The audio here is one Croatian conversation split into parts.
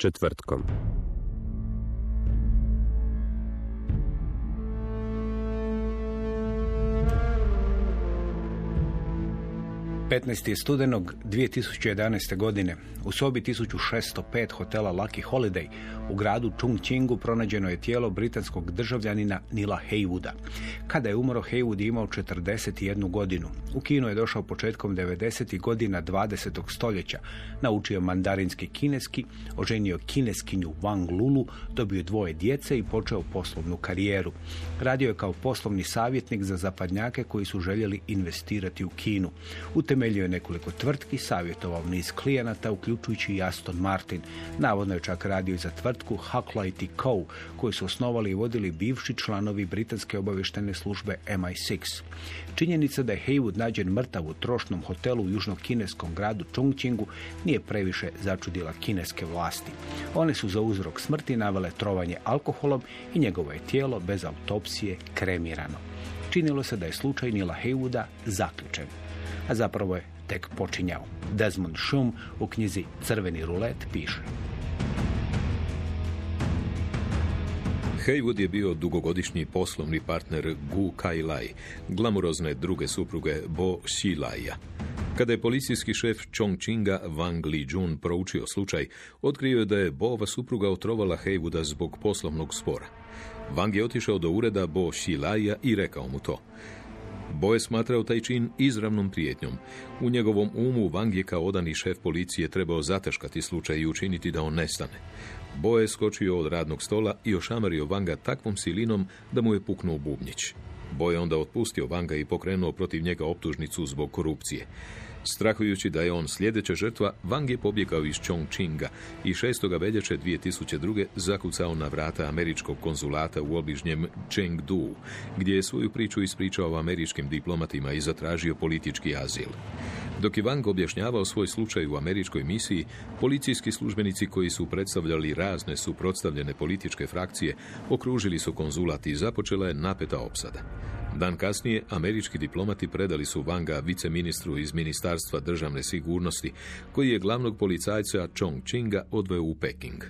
Četvrtkom. 15. studenog 2011. godine u sobi 1605 hotela Lucky Holiday u gradu Chongqingu pronađeno je tijelo britanskog državljanina Nila Haywooda. Kada je umro, Haywood je imao 41 godinu. U Kinu je došao početkom 90. godina 20. stoljeća. Naučio mandarinski kineski, oženio kineskinju Wang Lulu, dobio dvoje djece i počeo poslovnu karijeru. Radio je kao poslovni savjetnik za zapadnjake koji su željeli investirati u Kinu. Utemeljio je nekoliko tvrtki, savjetovao niz klijenata, uključujući i Aston Martin. Navodno je čak radio i za tvrtku Hucklight Co. koju su osnovali i vodili bivši članovi britanske obavještene službe MI6. Činjenica da je Haywood nađen mrtav u trošnom hotelu u južno-kineskom gradu Chongqingu nije previše začudila kineske vlasti. One su za uzrok smrti navele trovanje alkoholom i njegovo je tijelo bez autopsije kremirano. Činilo se da je slučaj Nila Haywooda zaključen a zapravo je tek počinjao. Desmond Shum u knjizi Crveni rulet piše. Haywood je bio dugogodišnji poslovni partner Gu Kai-lai, glamurozne druge supruge Bo Xilai-a. Kada je policijski šef Chongqinga Wang Li-jun proučio slučaj, otkrio je da je Bova supruga otrovala Haywooda zbog poslovnog spora. Wang je otišao do ureda Bo Xilai-a i rekao mu to. Bo je smatrao taj čin izravnom prijetnjom. U njegovom umu Wang je kao odani šef policije trebao zataškati slučaj i učiniti da on nestane. Bo je skočio od radnog stola i ošamario Vanga takvom silinom da mu je puknuo bubnjić. Bo je onda otpustio Vanga i pokrenuo protiv njega optužnicu zbog korupcije. Strahujući da je on sljedeća žrtva, Wang je pobjegao iz Chongqinga i 6. veljače 2002. zakucao na vrata američkog konzulata u obližnjem Chengdu, gdje je svoju priču ispričao američkim diplomatima i zatražio politički azil. Dok je Wang objašnjavao svoj slučaj u američkoj misiji, policijski službenici koji su predstavljali razne suprotstavljene političke frakcije okružili su konzulat i započela je napeta opsada. Dan kasnije, američki diplomati predali su Vanga viceministru iz Ministarstva državne sigurnosti, koji je glavnog policajca Chong Chinga odveo u Peking.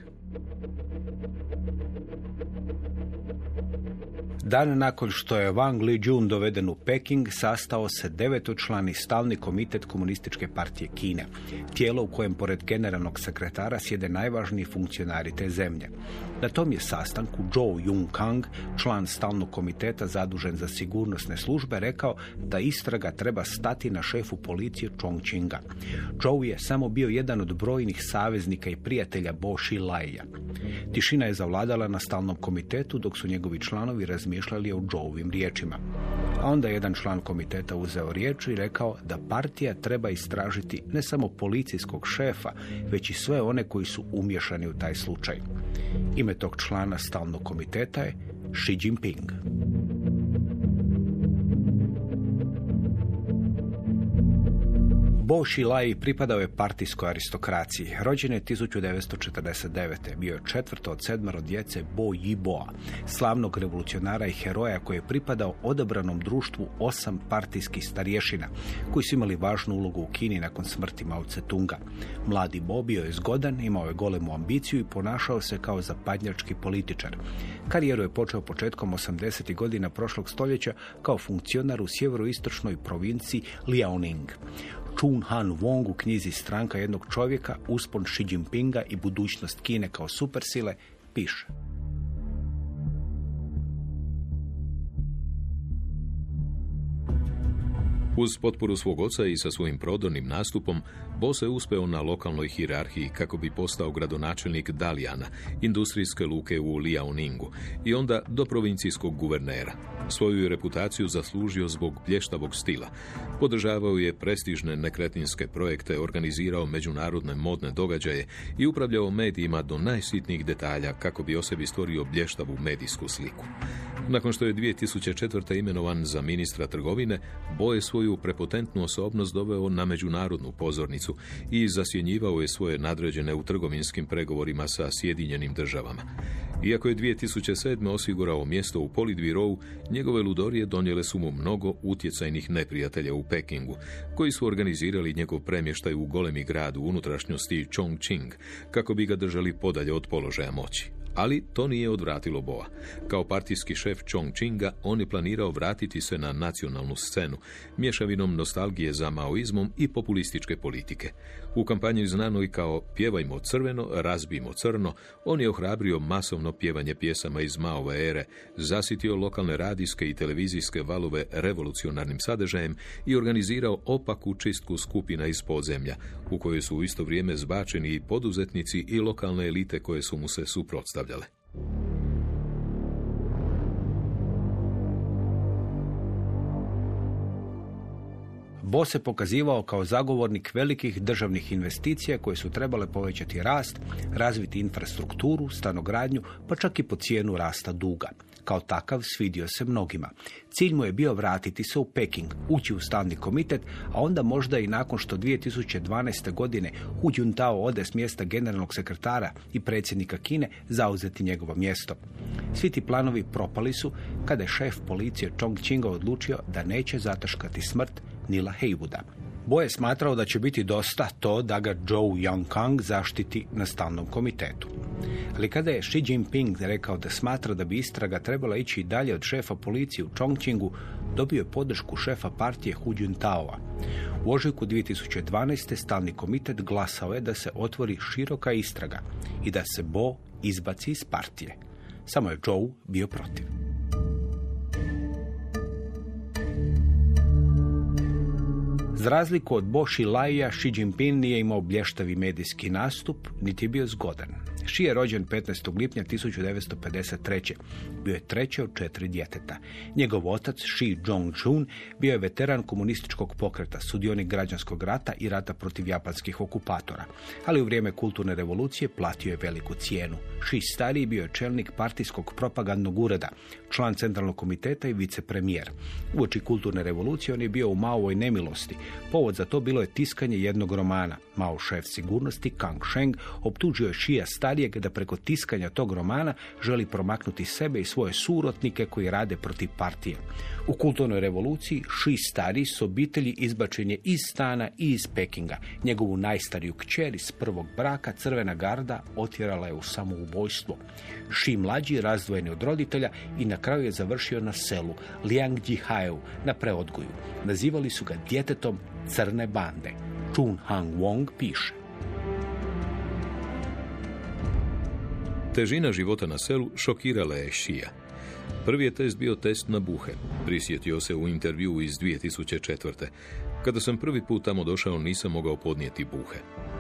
Dan nakon što je Wang Li-jun doveden u Peking, sastao se devetočlani stalni komitet Komunističke partije Kine, tijelo u kojem pored generalnog sekretara sjede najvažniji funkcionari te zemlje. Na tom je sastanku Zhou Yun-kang, član stalnog komiteta zadužen za sigurnosne službe, rekao da istraga treba stati na šefu policije Chongqinga. Zhou je samo bio jedan od brojnih saveznika i prijatelja Bo Xilai-a. Tišina je zavladala na stalnom komitetu dok su njegovi članovi razmišljali o Joeovim riječima. A onda je jedan član komiteta uzeo riječ i rekao da partija treba istražiti ne samo policijskog šefa, već i sve one koji su umješani u taj slučaj. Ime tog člana stalnog komiteta je Xi Jinping. Bo Xilai pripadao je partijskoj aristokraciji. Rođen je 1949. Bio je četvrto od sedmero djece Bo Yiboa, slavnog revolucionara i heroja koji je pripadao odabranom društvu osam partijskih starješina, koji su imali važnu ulogu u Kini nakon smrti Mao Tse-tunga. Mladi Bo bio je zgodan, imao je golemu ambiciju i ponašao se kao zapadnjački političar. Karijeru je počeo početkom 80. godina prošlog stoljeća kao funkcionar u sjeveroistočnoj provinciji Liaoning. Chun Han Wong u knjizi Stranka jednog čovjeka, uspon Xi Jinpinga i budućnost Kine kao supersile, piše. Uz potporu svog oca i sa svojim prodornim nastupom, Bo se uspeo na lokalnoj hirarhiji kako bi postao gradonačelnik Dalijana, industrijske luke u Liaoningu, i onda do provincijskog guvernera. Svoju reputaciju zaslužio zbog blještavog stila. Podržavao je prestižne nekretninske projekte, organizirao međunarodne modne događaje i upravljao medijima do najsitnijih detalja kako bi o sebi stvorio blještavu medijsku sliku. Nakon što je 2004. imenovan za ministra trgovine, Bo je svoju prepotentnu osobnost doveo na međunarodnu pozornicu i zasjenjivao je svoje nadređene u trgovinskim pregovorima sa Sjedinjenim državama. Iako je 2007. osigurao mjesto u Politbirovu, njegove ludorije donijele su mu mnogo utjecajnih neprijatelja u Pekingu, koji su organizirali njegov premještaj u golemi grad u unutrašnjosti Chongqing, kako bi ga držali podalje od položaja moći. Ali to nije odvratilo Boa. Kao partijski šef Chongqinga, on je planirao vratiti se na nacionalnu scenu, mješavinom nostalgije za maoizmom i populističke politike. U kampanji znanoj kao Pjevajmo crveno, razbijmo crno, on je ohrabrio masovno pjevanje pjesama iz Maove ere, zasitio lokalne radijske i televizijske valove revolucionarnim sadržajem i organizirao opaku čistku skupina iz podzemlja, u kojoj su u isto vrijeme zbačeni i poduzetnici i lokalne elite koje su mu se suprotstavljale. Bo se pokazivao kao zagovornik velikih državnih investicija koje su trebale povećati rast, razviti infrastrukturu, stanogradnju, pa čak i po cijenu rasta duga. Kao takav svidio se mnogima. Cilj mu je bio vratiti se u Peking, ući u stalni komitet, a onda možda i nakon što 2012. godine Hu Juntao ode s mjesta generalnog sekretara i predsjednika Kine zauzeti njegovo mjesto. Svi ti planovi propali su kada je šef policije Chong Chinga odlučio da neće zataškati smrt Nila Heywooda. Bo je smatrao da će biti dosta to da ga Zhou Yongkang zaštiti na stalnom komitetu. Ali kada je Xi Jinping rekao da smatra da bi istraga trebala ići dalje od šefa policije u Chongqingu, dobio je podršku šefa partije Hu Jintaoa. U ožujku 2012. stalni komitet glasao je da se otvori široka istraga i da se Bo izbaci iz partije. Samo je Zhou bio protiv. Za razliku od Bo Laija, Xi Jinping nije imao blještavi medijski nastup, niti je bio zgodan. Xi je rođen 15. lipnja 1953. Bio je treći od četiri djeteta. Njegov otac, Xi Jong-jun, bio je veteran komunističkog pokreta, sudionik građanskog rata i rata protiv japanskih okupatora. Ali u vrijeme kulturne revolucije platio je veliku cijenu. Xi stariji bio je čelnik partijskog propagandnog ureda, član centralnog komiteta i vicepremijer. Uoči kulturne revolucije on je bio u Maovoj nemilosti. Povod za to bilo je tiskanje jednog romana. Mao šef sigurnosti Kang Sheng optužio je Šija starijeg da preko tiskanja tog romana želi promaknuti sebe i svoje surotnike koji rade protiv partije. U kulturnoj revoluciji Ši stari s obitelji izbačen je iz stana i iz Pekinga. Njegovu najstariju kćer iz prvog braka Crvena garda otjerala je u samoubojstvo. Ši mlađi razdvojeni od roditelja i na kraju je završio na selu Liang Jihaju na preodgoju. Nazivali su ga djetetom crne bande. Chun Hang Wong piše. Težina života na selu šokirala je Šija. Prvi je test bio test na buhe. Prisjetio se u intervju iz 2004. Kada sam prvi put tamo došao nisam mogao podnijeti buhe.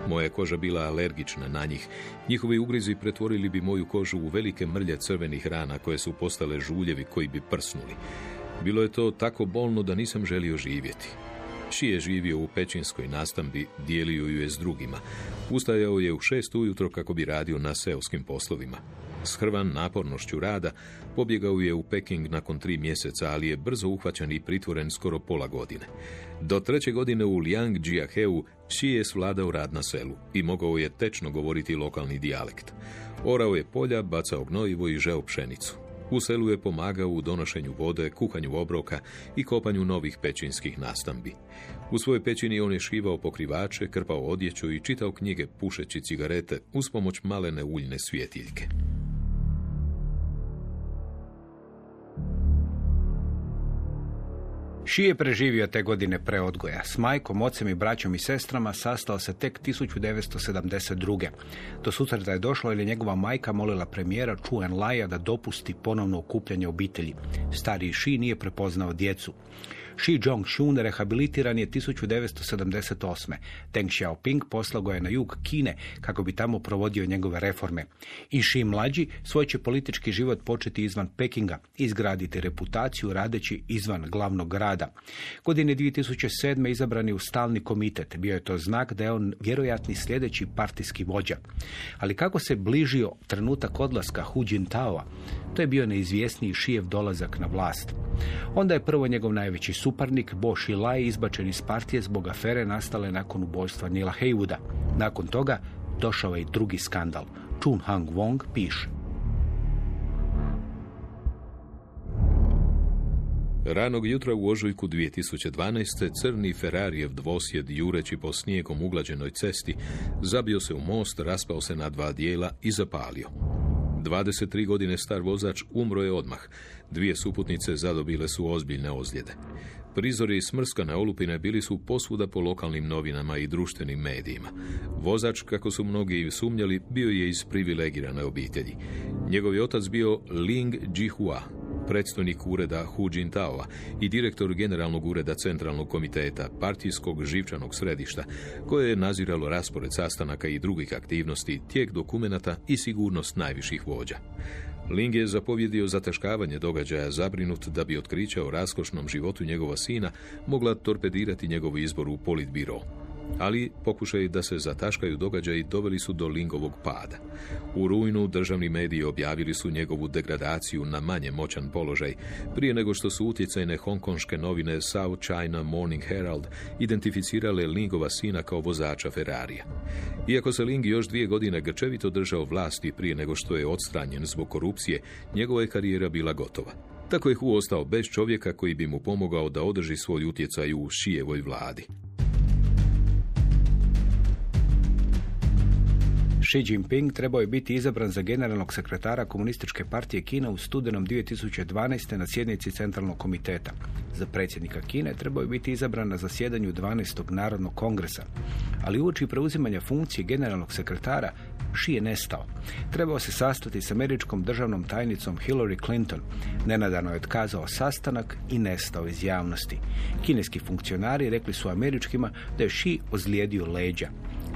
Moja koža bila alergična na njih. Njihovi ugrizi pretvorili bi moju kožu u velike mrlje crvenih rana koje su postale žuljevi koji bi prsnuli. Bilo je to tako bolno da nisam želio živjeti. Ši je živio u pećinskoj nastambi, dijelio ju je s drugima. Ustajao je u šest ujutro kako bi radio na seoskim poslovima. S hrvan napornošću rada pobjegao je u Peking nakon tri mjeseca, ali je brzo uhvaćen i pritvoren skoro pola godine. Do treće godine u Liang Jiaheu Xi je svladao rad na selu i mogao je tečno govoriti lokalni dijalekt. Orao je polja, bacao gnojivo i žeo pšenicu. U selu je pomagao u donošenju vode, kuhanju obroka i kopanju novih pećinskih nastambi. U svojoj pećini on je šivao pokrivače, krpao odjeću i čitao knjige pušeći cigarete uz pomoć malene uljne svjetiljke. Ši je preživio te godine preodgoja. S majkom, ocem i braćom i sestrama sastao se tek 1972. Do susreta je došlo jer je njegova majka molila premijera Chu Enlaja da dopusti ponovno okupljanje obitelji. Stariji Ši nije prepoznao djecu. Xi Jong-shun rehabilitiran je 1978. Deng Xiaoping poslao ga je na jug Kine kako bi tamo provodio njegove reforme. I Xi mlađi svoj će politički život početi izvan Pekinga, izgraditi reputaciju radeći izvan glavnog grada. Godine 2007. izabran je u stalni komitet. Bio je to znak da je on vjerojatni sljedeći partijski vođa. Ali kako se bližio trenutak odlaska Hu Jintao, to je bio neizvjesniji Šijev dolazak na vlast. Onda je prvo njegov najveći suparnik Bo Xilai izbačen iz partije zbog afere nastale nakon ubojstva Nila Heywooda. Nakon toga došao je i drugi skandal. Chun Hang Wong piše. Ranog jutra u ožujku 2012. crni Ferrarijev dvosjed jureći po snijegom uglađenoj cesti zabio se u most, raspao se na dva dijela i zapalio. 23 godine star vozač umro je odmah. Dvije suputnice zadobile su ozbiljne ozljede. Prizori iz smrskane olupine bili su posvuda po lokalnim novinama i društvenim medijima. Vozač, kako su mnogi sumnjali, bio je iz privilegirane obitelji. Njegov je otac bio Ling Jihua, predstojnik ureda Hu Jintao i direktor generalnog ureda Centralnog komiteta partijskog živčanog središta, koje je naziralo raspored sastanaka i drugih aktivnosti, tijek dokumenata i sigurnost najviših vođa. Ling je zapovjedio zataškavanje događaja zabrinut da bi otkrića o raskošnom životu njegova sina mogla torpedirati njegov izbor u politbiro ali pokušaj da se zataškaju događaji doveli su do Lingovog pada. U rujnu državni mediji objavili su njegovu degradaciju na manje moćan položaj, prije nego što su utjecajne hongkonške novine South China Morning Herald identificirale Lingova sina kao vozača Ferrarija. Iako se Ling još dvije godine grčevito držao vlasti prije nego što je odstranjen zbog korupcije, njegova je karijera bila gotova. Tako je Hu ostao bez čovjeka koji bi mu pomogao da održi svoj utjecaj u Šijevoj vladi. Xi Jinping trebao je biti izabran za generalnog sekretara Komunističke partije Kina u studenom 2012. na sjednici Centralnog komiteta. Za predsjednika Kine trebao je biti izabran na zasjedanju 12. Narodnog kongresa. Ali uoči preuzimanja funkcije generalnog sekretara, Xi je nestao. Trebao se sastati s američkom državnom tajnicom Hillary Clinton. Nenadano je otkazao sastanak i nestao iz javnosti. Kineski funkcionari rekli su američkima da je Xi ozlijedio leđa.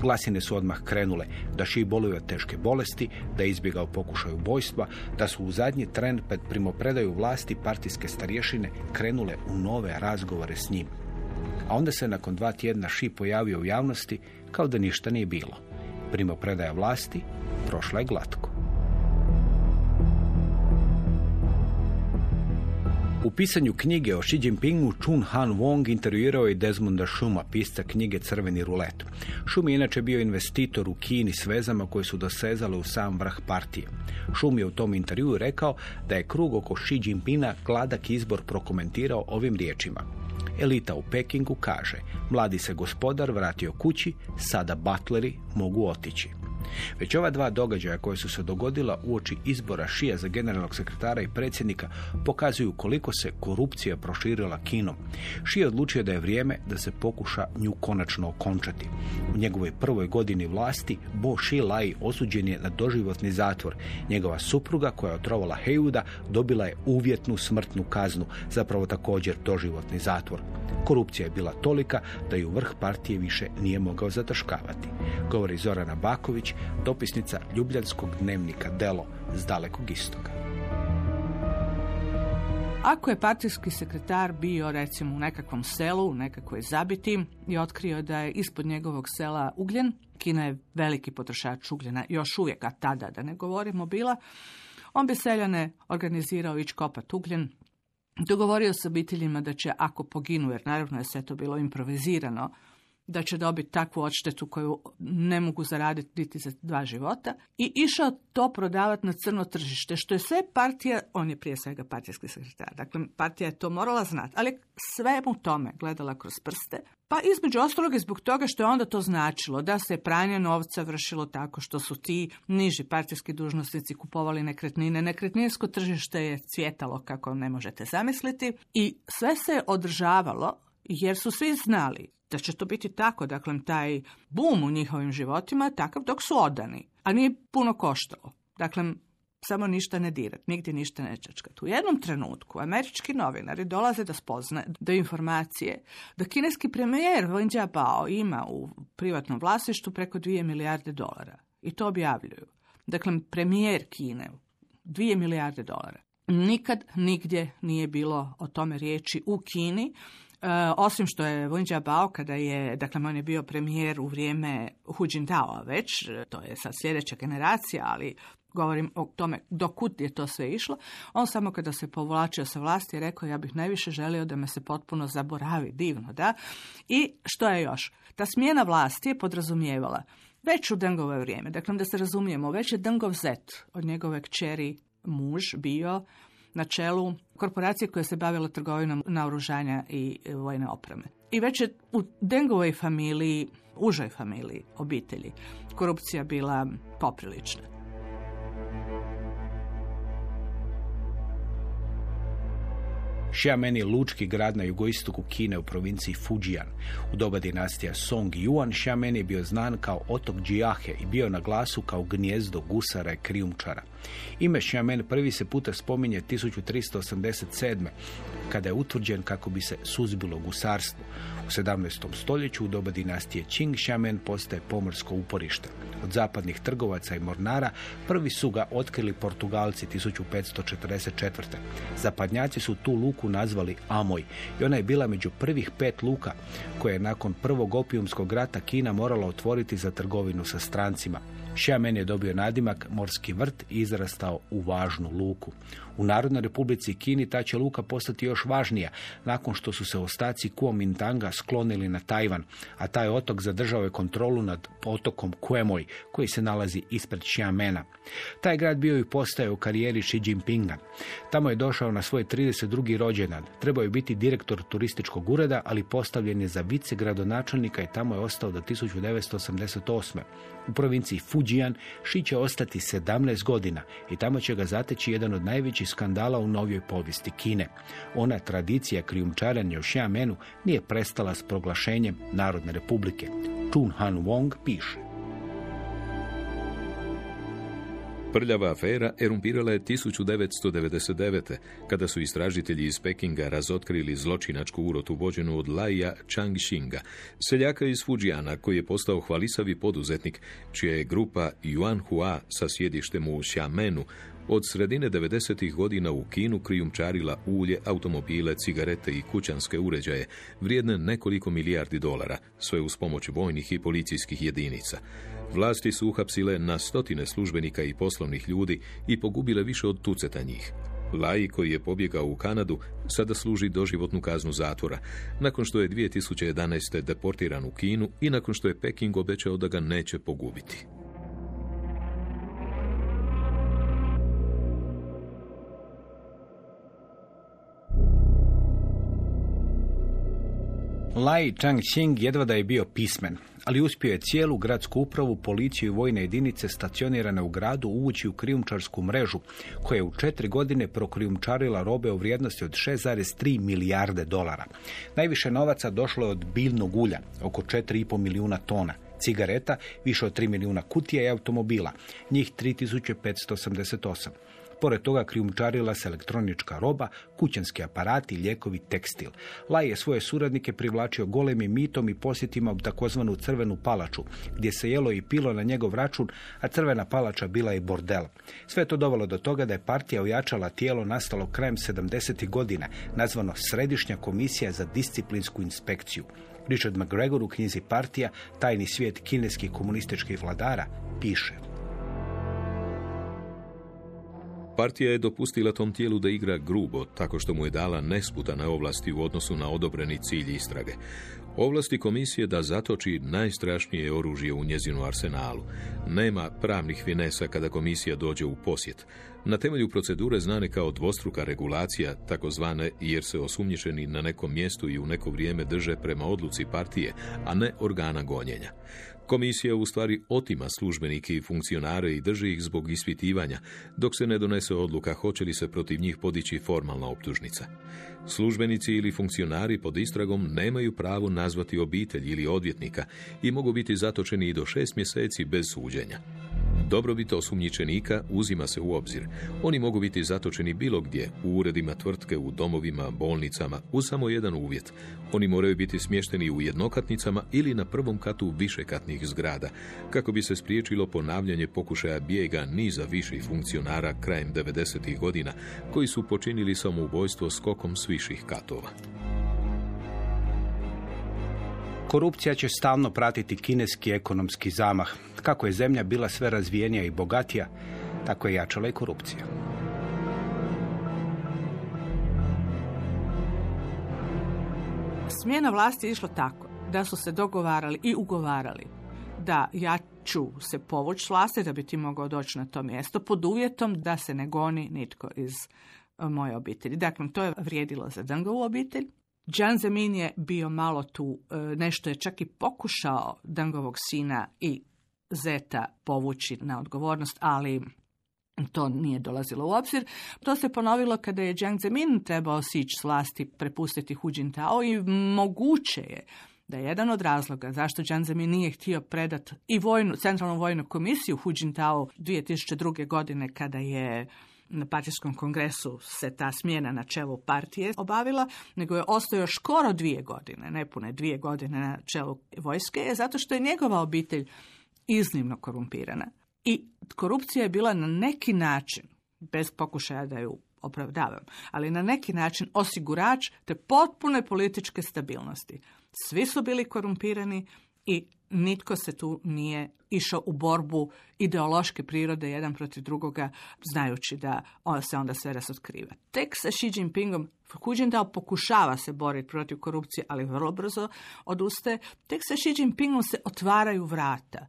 Glasine su odmah krenule da Ši boluje od teške bolesti, da je izbjegao pokušaj ubojstva, da su u zadnji tren pred primopredaju vlasti partijske starješine krenule u nove razgovore s njim. A onda se nakon dva tjedna Ši pojavio u javnosti kao da ništa nije bilo. Primopredaja vlasti prošla je glatko. U pisanju knjige o Xi Jinpingu Chun Han Wong intervjuirao je Desmonda Shuma, pisca knjige Crveni rulet. Shum je inače bio investitor u Kini s vezama koje su dosezale u sam vrh partije. Shum je u tom intervju rekao da je krug oko Xi Jinpinga gladak izbor prokomentirao ovim riječima. Elita u Pekingu kaže, mladi se gospodar vratio kući, sada butleri mogu otići. Već ova dva događaja koja su se dogodila uoči izbora Šija za generalnog sekretara i predsjednika pokazuju koliko se korupcija proširila kinom. Šija odlučio da je vrijeme da se pokuša nju konačno okončati. U njegovoj prvoj godini vlasti Bo Shi Lai osuđen je na doživotni zatvor. Njegova supruga koja je otrovala Hejuda dobila je uvjetnu smrtnu kaznu, zapravo također doživotni zatvor. Korupcija je bila tolika da ju vrh partije više nije mogao zataškavati. Govori Zorana Baković, dopisnica Ljubljanskog dnevnika Delo s dalekog istoga. Ako je partijski sekretar bio recimo u nekakvom selu, u nekakvoj zabiti i otkrio da je ispod njegovog sela ugljen, Kina je veliki potrošač ugljena, još uvijek, a tada da ne govorimo bila, on bi seljane organizirao ići kopat ugljen, dogovorio s obiteljima da će ako poginu, jer naravno je sve to bilo improvizirano, da će dobiti takvu odštetu koju ne mogu zaraditi niti za dva života i išao to prodavati na crno tržište, što je sve partija, on je prije svega partijski sekretar, dakle partija je to morala znati, ali sve mu tome gledala kroz prste, pa između ostalog i zbog toga što je onda to značilo da se pranje novca vršilo tako što su ti niži partijski dužnosnici kupovali nekretnine. Nekretninsko tržište je cvjetalo kako ne možete zamisliti i sve se održavalo jer su svi znali da će to biti tako, dakle taj bum u njihovim životima takav dok su odani, a nije puno koštalo. Dakle, samo ništa ne dirat, nigdje ništa ne čačkat. U jednom trenutku američki novinari dolaze da spozna do informacije da kineski premijer Wen Jiabao ima u privatnom vlasništvu preko 2 milijarde dolara. I to objavljuju. Dakle, premijer Kine, 2 milijarde dolara. Nikad nigdje nije bilo o tome riječi u Kini, osim što je Wen Jiabao kada je, dakle on je bio premijer u vrijeme Hu Jintao već, to je sad sljedeća generacija, ali govorim o tome dokud je to sve išlo, on samo kada se povlačio sa vlasti je rekao ja bih najviše želio da me se potpuno zaboravi, divno, da? I što je još? Ta smjena vlasti je podrazumijevala već u Dengove vrijeme, dakle da se razumijemo, već je Dengov zet od njegove kćeri muž bio na čelu korporacije koja se bavila trgovinom naoružanja i vojne opreme. I već je u Dengovoj familiji, užoj familiji obitelji, korupcija bila poprilična. Xiamen je lučki grad na jugoistoku Kine u provinciji Fujian. U doba dinastija Song Yuan Xiamen je bio znan kao otok Džiahe i bio na glasu kao gnjezdo gusara i krijumčara. Ime Xiamen prvi se puta spominje 1387. kada je utvrđen kako bi se suzbilo gusarstvo. U 17. stoljeću u doba dinastije Qing Xiamen postaje pomorsko uporište. Od zapadnih trgovaca i mornara prvi su ga otkrili Portugalci 1544. Zapadnjaci su tu luku nazvali Amoj i ona je bila među prvih pet luka koje je nakon prvog opijumskog rata Kina morala otvoriti za trgovinu sa strancima. Xiamen je dobio nadimak Morski vrt i izrastao u važnu luku. U Narodnoj republici Kini ta će luka postati još važnija nakon što su se ostaci Kuomintanga sklonili na Tajvan, a taj otok zadržao je kontrolu nad otokom Kuemoj koji se nalazi ispred Xiamena. Taj grad bio i postaje u karijeri Xi Jinpinga. Tamo je došao na svoj 32. rođendan. Trebao je biti direktor turističkog ureda, ali postavljen je za vice gradonačelnika i tamo je ostao do 1988. U provinciji Fujian Xi će ostati 17 godina i tamo će ga zateći jedan od najvećih skandala u novijoj povijesti Kine. Ona tradicija krijumčarenja u Xiamenu nije prestala s proglašenjem Narodne republike. Chun Han Wong piše. Prljava afera erumpirala je 1999. kada su istražitelji iz Pekinga razotkrili zločinačku urotu vođenu od Laija Changxinga, seljaka iz Fujiana koji je postao hvalisavi poduzetnik, čija je grupa Yuan Hua sa sjedištem u Xiamenu od sredine 90. godina u Kinu krijumčarila ulje, automobile, cigarete i kućanske uređaje, vrijedne nekoliko milijardi dolara, sve uz pomoć vojnih i policijskih jedinica. Vlasti su uhapsile na stotine službenika i poslovnih ljudi i pogubile više od tuceta njih. Lai, koji je pobjegao u Kanadu, sada služi doživotnu kaznu zatvora, nakon što je 2011. deportiran u Kinu i nakon što je Peking obećao da ga neće pogubiti. Lai Changxing jedva da je bio pismen, ali uspio je cijelu gradsku upravu, policiju i vojne jedinice stacionirane u gradu uvući u krijumčarsku mrežu, koja je u četiri godine prokrijumčarila robe u vrijednosti od 6,3 milijarde dolara. Najviše novaca došlo je od biljnog ulja, oko 4,5 milijuna tona, cigareta, više od 3 milijuna kutija i automobila, njih 3588. Pored toga krijumčarila se elektronička roba, kućanski aparati, lijekovi, tekstil. Laj je svoje suradnike privlačio golemim mitom i posjetima u takozvanu crvenu palaču, gdje se jelo i pilo na njegov račun, a crvena palača bila i bordel. Sve to dovelo do toga da je partija ojačala tijelo nastalo krajem 70. godina, nazvano Središnja komisija za disciplinsku inspekciju. Richard McGregor u knjizi Partija, tajni svijet kineskih komunističkih vladara, piše. Partija je dopustila tom tijelu da igra grubo, tako što mu je dala nesputane ovlasti u odnosu na odobreni cilj istrage. Ovlasti komisije da zatoči najstrašnije oružje u njezinu arsenalu. Nema pravnih finesa kada komisija dođe u posjet. Na temelju procedure znane kao dvostruka regulacija, takozvane jer se osumnjičeni na nekom mjestu i u neko vrijeme drže prema odluci partije, a ne organa gonjenja. Komisija u stvari otima službenike i funkcionare i drži ih zbog ispitivanja, dok se ne donese odluka hoće li se protiv njih podići formalna optužnica. Službenici ili funkcionari pod istragom nemaju pravo nazvati obitelj ili odvjetnika i mogu biti zatočeni i do šest mjeseci bez suđenja. Dobrobit osumnjičenika uzima se u obzir. Oni mogu biti zatočeni bilo gdje, u uredima tvrtke, u domovima, bolnicama, uz samo jedan uvjet. Oni moraju biti smješteni u jednokatnicama ili na prvom katu višekatnih zgrada, kako bi se spriječilo ponavljanje pokušaja bijega niza viših funkcionara krajem 90. godina, koji su počinili samoubojstvo skokom s viših katova. Korupcija će stalno pratiti kineski ekonomski zamah. Kako je zemlja bila sve razvijenija i bogatija, tako je jačala i korupcija. Smjena vlasti je išlo tako da su se dogovarali i ugovarali da ja ću se povući s vlasti da bi ti mogao doći na to mjesto pod uvjetom da se ne goni nitko iz e, moje obitelji. Dakle, to je vrijedilo za Dangovu obitelj. Jan Zemin je bio malo tu, e, nešto je čak i pokušao Dangovog sina i Zeta povući na odgovornost, ali to nije dolazilo u obzir. To se ponovilo kada je Jiang Zemin trebao sići s vlasti, prepustiti Hu Jintao i moguće je da je jedan od razloga zašto Jiang Zemin nije htio predati i vojnu, centralnu vojnu komisiju Hu Jintao 2002. godine kada je na partijskom kongresu se ta smjena na čelu partije obavila, nego je ostao još skoro dvije godine, nepune dvije godine na čelu vojske, zato što je njegova obitelj iznimno korumpirana. I korupcija je bila na neki način, bez pokušaja da ju opravdavam, ali na neki način osigurač te potpune političke stabilnosti. Svi su bili korumpirani i nitko se tu nije išao u borbu ideološke prirode jedan protiv drugoga, znajući da on se onda sve razotkriva. Tek sa Xi Jinpingom Hu Jintao pokušava se boriti protiv korupcije, ali vrlo brzo odustaje. Tek sa Xi Jinpingom se otvaraju vrata,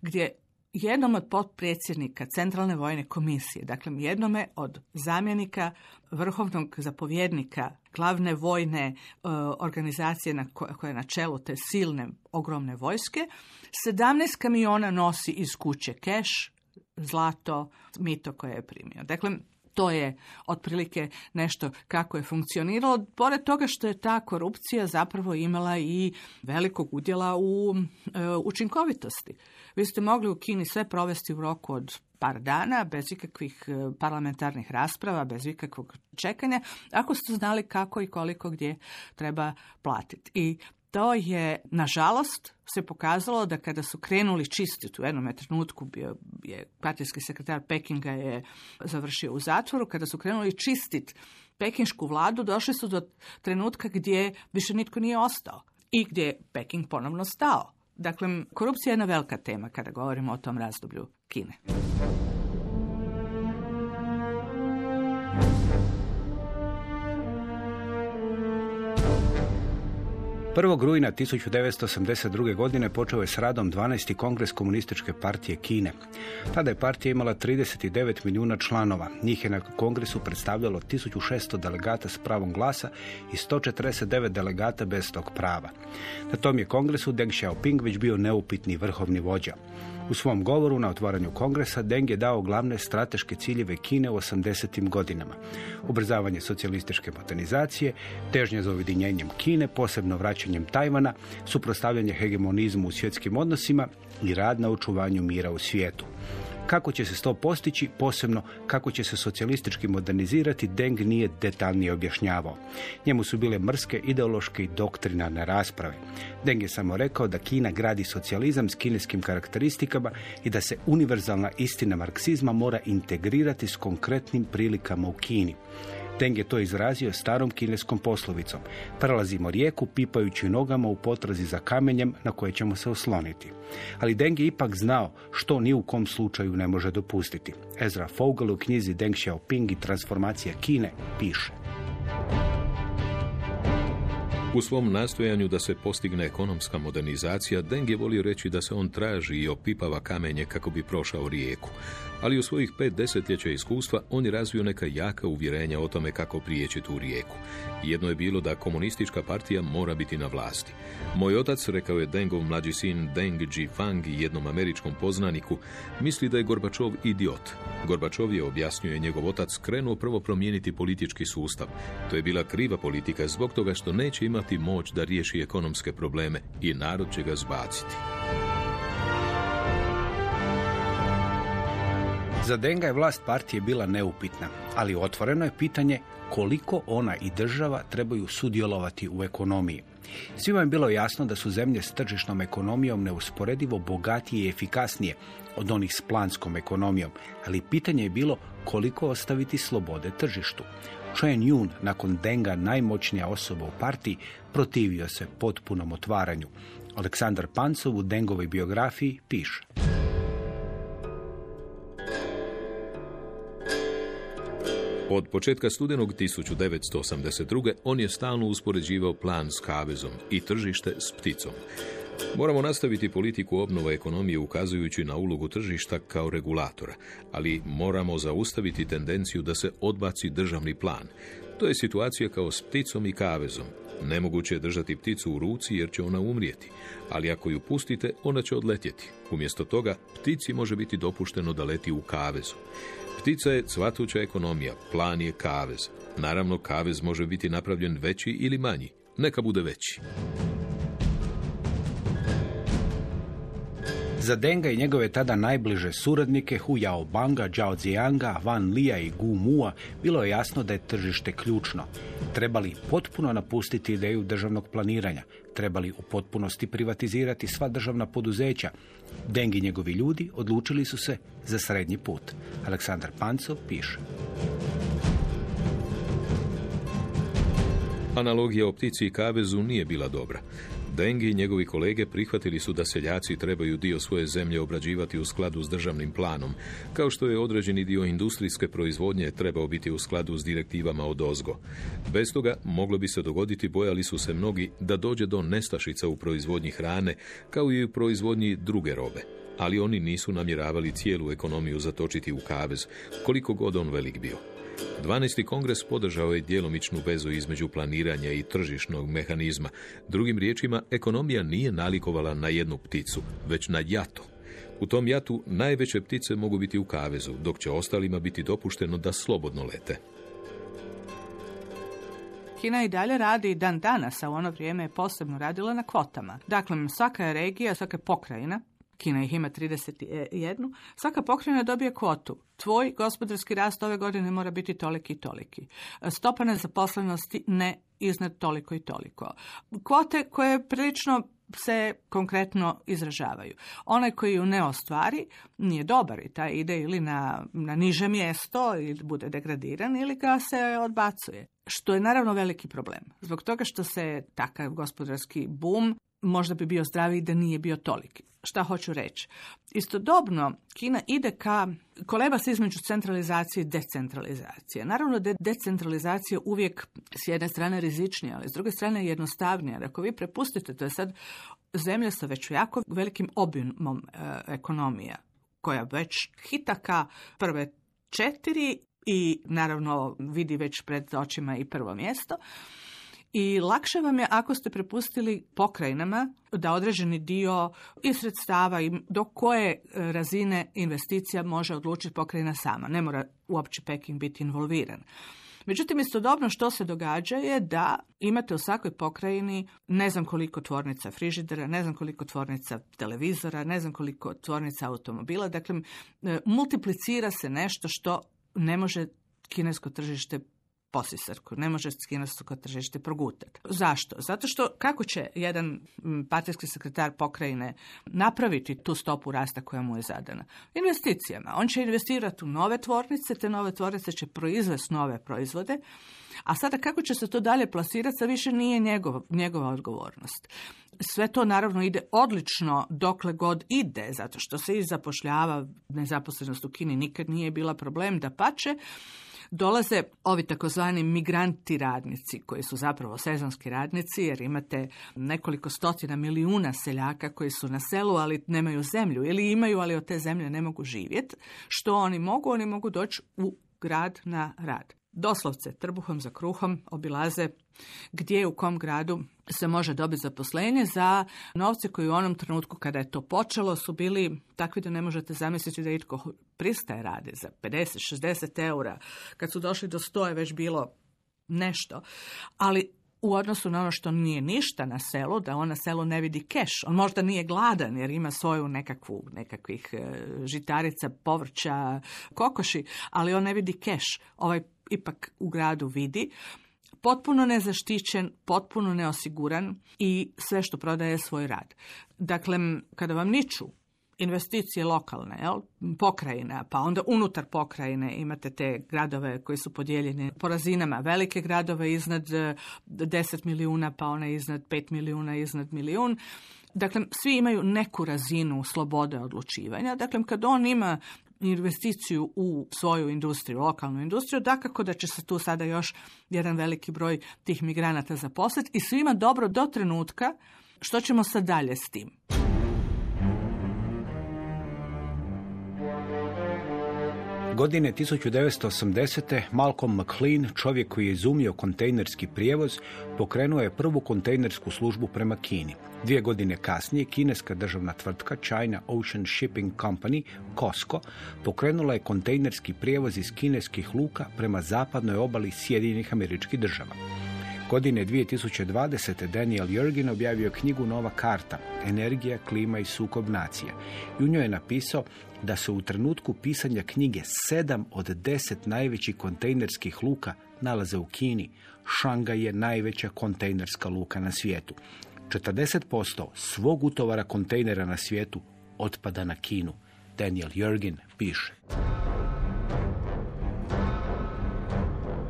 gdje jednom od potpredsjednika Centralne vojne komisije, dakle jednome od zamjenika vrhovnog zapovjednika glavne vojne e, organizacije na koja je na čelu te silne ogromne vojske, 17 kamiona nosi iz kuće keš, zlato, mito koje je primio. Dakle, to je otprilike nešto kako je funkcioniralo, pored toga što je ta korupcija zapravo imala i velikog udjela u e, učinkovitosti. Vi ste mogli u Kini sve provesti u roku od par dana, bez ikakvih e, parlamentarnih rasprava, bez ikakvog čekanja, ako ste znali kako i koliko gdje treba platiti. I to je, nažalost, se pokazalo da kada su krenuli čistiti u jednom trenutku, bio je partijski sekretar Pekinga je završio u zatvoru, kada su krenuli čistiti pekinšku vladu, došli su do trenutka gdje više nitko nije ostao i gdje je Peking ponovno stao. Dakle, korupcija je jedna velika tema kada govorimo o tom razdoblju Kine. 1. rujna 1982. godine počeo je s radom 12. kongres komunističke partije Kine. Tada je partija imala 39 milijuna članova. Njih je na kongresu predstavljalo 1600 delegata s pravom glasa i 149 delegata bez tog prava. Na tom je kongresu Deng Xiaoping već bio neupitni vrhovni vođa. U svom govoru na otvaranju kongresa Deng je dao glavne strateške ciljeve Kine u 80. godinama. Ubrzavanje socijalističke modernizacije, težnje za ujedinjenjem Kine, posebno vraćanjem Tajvana, suprostavljanje hegemonizmu u svjetskim odnosima i rad na očuvanju mira u svijetu. Kako će se to postići, posebno kako će se socijalistički modernizirati, Deng nije detaljnije objašnjavao. Njemu su bile mrske ideološke i doktrinarne rasprave. Deng je samo rekao da Kina gradi socijalizam s kineskim karakteristikama i da se univerzalna istina marksizma mora integrirati s konkretnim prilikama u Kini. Deng je to izrazio starom kineskom poslovicom. Prelazimo rijeku pipajući nogama u potrazi za kamenjem na koje ćemo se osloniti. Ali Deng je ipak znao što ni u kom slučaju ne može dopustiti. Ezra Fogel u knjizi Deng Xiaoping i transformacija Kine piše. U svom nastojanju da se postigne ekonomska modernizacija, Deng je volio reći da se on traži i opipava kamenje kako bi prošao rijeku. Ali u svojih pet desetljeća iskustva on je razvio neka jaka uvjerenja o tome kako prijeći tu rijeku. Jedno je bilo da komunistička partija mora biti na vlasti. Moj otac, rekao je Dengov mlađi sin Deng Jifang jednom američkom poznaniku, misli da je Gorbačov idiot. Gorbačov je, objasnio je njegov otac, krenuo prvo promijeniti politički sustav. To je bila kriva politika zbog toga što neće imati moć da riješi ekonomske probleme i narod će ga zbaciti. Za Denga je vlast partije bila neupitna, ali otvoreno je pitanje koliko ona i država trebaju sudjelovati u ekonomiji. Svima je bilo jasno da su zemlje s tržišnom ekonomijom neusporedivo bogatije i efikasnije od onih s planskom ekonomijom, ali pitanje je bilo koliko ostaviti slobode tržištu. Chen Yun, nakon Denga najmoćnija osoba u partiji, protivio se potpunom otvaranju. Aleksandar Pancov u Dengovoj biografiji piše. Od početka studenog 1982. on je stalno uspoređivao plan s kavezom i tržište s pticom. Moramo nastaviti politiku obnova ekonomije ukazujući na ulogu tržišta kao regulatora, ali moramo zaustaviti tendenciju da se odbaci državni plan. To je situacija kao s pticom i kavezom. Nemoguće je držati pticu u ruci jer će ona umrijeti, ali ako ju pustite, ona će odletjeti. Umjesto toga, ptici može biti dopušteno da leti u kavezu. Ptica je cvatuća ekonomija, plan je kavez. Naravno, kavez može biti napravljen veći ili manji. Neka bude veći. Za Denga i njegove tada najbliže suradnike Hu Yaobanga, Zhao Zianga, Van Lija i Gu Mua bilo je jasno da je tržište ključno. Trebali potpuno napustiti ideju državnog planiranja, trebali u potpunosti privatizirati sva državna poduzeća. Deng i njegovi ljudi odlučili su se za srednji put. Aleksandar Pancov piše. Analogija o ptici i kavezu nije bila dobra. Deng i njegovi kolege prihvatili su da seljaci trebaju dio svoje zemlje obrađivati u skladu s državnim planom, kao što je određeni dio industrijske proizvodnje trebao biti u skladu s direktivama od ozgo. Bez toga moglo bi se dogoditi, bojali su se mnogi, da dođe do nestašica u proizvodnji hrane, kao i u proizvodnji druge robe. Ali oni nisu namjeravali cijelu ekonomiju zatočiti u kavez, koliko god on velik bio. 12. kongres podržao je djelomičnu vezu između planiranja i tržišnog mehanizma. Drugim riječima, ekonomija nije nalikovala na jednu pticu, već na jato. U tom jatu najveće ptice mogu biti u kavezu, dok će ostalima biti dopušteno da slobodno lete. Kina i dalje radi dan danas, a u ono vrijeme je posebno radila na kvotama. Dakle, svaka regija, svaka pokrajina Kina ih ima 31, svaka pokrajina dobije kvotu. Tvoj gospodarski rast ove godine mora biti toliki i toliki. Stopa nezaposlenosti ne iznad toliko i toliko. Kvote koje prilično se konkretno izražavaju. Onaj koji ju ne ostvari nije dobar i taj ide ili na, na niže mjesto ili bude degradiran ili ga se odbacuje. Što je naravno veliki problem. Zbog toga što se takav gospodarski bum možda bi bio zdraviji da nije bio toliki. Šta hoću reći? Istodobno, Kina ide ka, koleba se između centralizacije i decentralizacije. Naravno da je decentralizacija uvijek s jedne strane rizičnija, ali s druge strane jednostavnija. Ako vi prepustite, to je sad zemlja sa već jako velikim obimom e, ekonomija, koja već hitaka prve četiri i naravno vidi već pred očima i prvo mjesto, i lakše vam je ako ste prepustili pokrajinama da određeni dio i sredstava i do koje e, razine investicija može odlučiti pokrajina sama. Ne mora uopće Peking biti involviran. Međutim, istodobno što se događa je da imate u svakoj pokrajini ne znam koliko tvornica frižidera, ne znam koliko tvornica televizora, ne znam koliko tvornica automobila. Dakle, e, multiplicira se nešto što ne može kinesko tržište posisarku. Ne može kinesko tržište progutati. Zašto? Zato što kako će jedan partijski sekretar pokrajine napraviti tu stopu rasta koja mu je zadana? Investicijama. On će investirati u nove tvornice, te nove tvornice će proizvesti nove proizvode, a sada kako će se to dalje plasirati, sad više nije njegov, njegova odgovornost. Sve to naravno ide odlično dokle god ide, zato što se i zapošljava, nezaposlenost u Kini nikad nije bila problem, da pače, dolaze ovi takozvani migranti radnici, koji su zapravo sezonski radnici, jer imate nekoliko stotina milijuna seljaka koji su na selu, ali nemaju zemlju, ili imaju, ali od te zemlje ne mogu živjeti. Što oni mogu? Oni mogu doći u grad na rad. Doslovce, trbuhom za kruhom obilaze gdje u kom gradu se može dobiti zaposlenje za novce koji u onom trenutku kada je to počelo su bili takvi da ne možete zamisliti da itko pristaje radi za 50-60 eura. Kad su došli do 100 je već bilo nešto. Ali u odnosu na ono što nije ništa na selu, da on na selu ne vidi keš. On možda nije gladan jer ima svoju nekakvu, nekakvih e, žitarica, povrća, kokoši, ali on ne vidi keš. Ovaj ipak u gradu vidi potpuno nezaštićen, potpuno neosiguran i sve što prodaje je svoj rad. Dakle, kada vam niču investicije lokalne, jel? pokrajina, pa onda unutar pokrajine imate te gradove koji su podijeljeni po razinama, velike gradove iznad eh, 10 milijuna, pa one iznad 5 milijuna, iznad milijun. Dakle, svi imaju neku razinu slobode odlučivanja. Dakle, kad on ima investiciju u svoju industriju, lokalnu industriju, dakako da će se tu sada još jedan veliki broj tih migranata zaposliti i svima dobro do trenutka što ćemo sad dalje s tim. Godine 1980. Malcolm McLean, čovjek koji je izumio kontejnerski prijevoz, pokrenuo je prvu kontejnersku službu prema Kini. Dvije godine kasnije kineska državna tvrtka China Ocean Shipping Company, COSCO, pokrenula je kontejnerski prijevoz iz kineskih luka prema zapadnoj obali Sjedinjenih američkih država. Godine 2020. Daniel Jurgin objavio knjigu Nova karta, energija, klima i sukob nacija. I u njoj je napisao da se u trenutku pisanja knjige sedam od deset najvećih kontejnerskih luka nalaze u Kini. Šangaj je najveća kontejnerska luka na svijetu. 40% svog utovara kontejnera na svijetu otpada na Kinu. Daniel Jurgin piše.